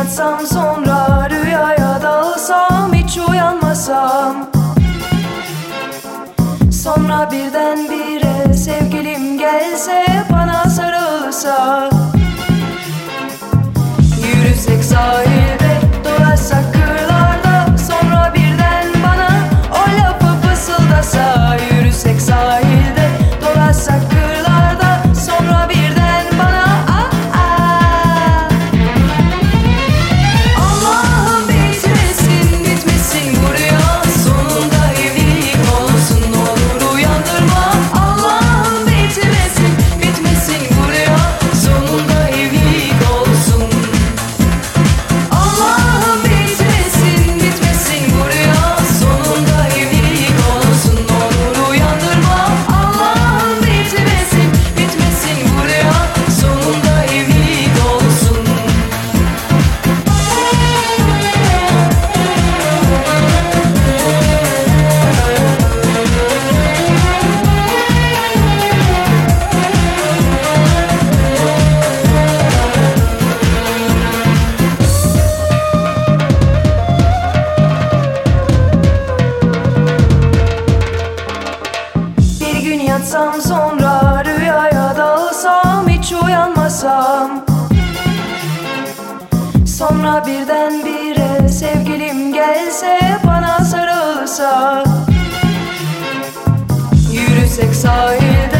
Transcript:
yatsam sonra Rüyaya dalsam hiç uyanmasam. Sonra birdenbire sevgilim gelse uyansam sonra rüyaya dalsam hiç uyanmasam. Sonra birdenbire sevgilim gelse bana sarılsa. Yürüsek sahilde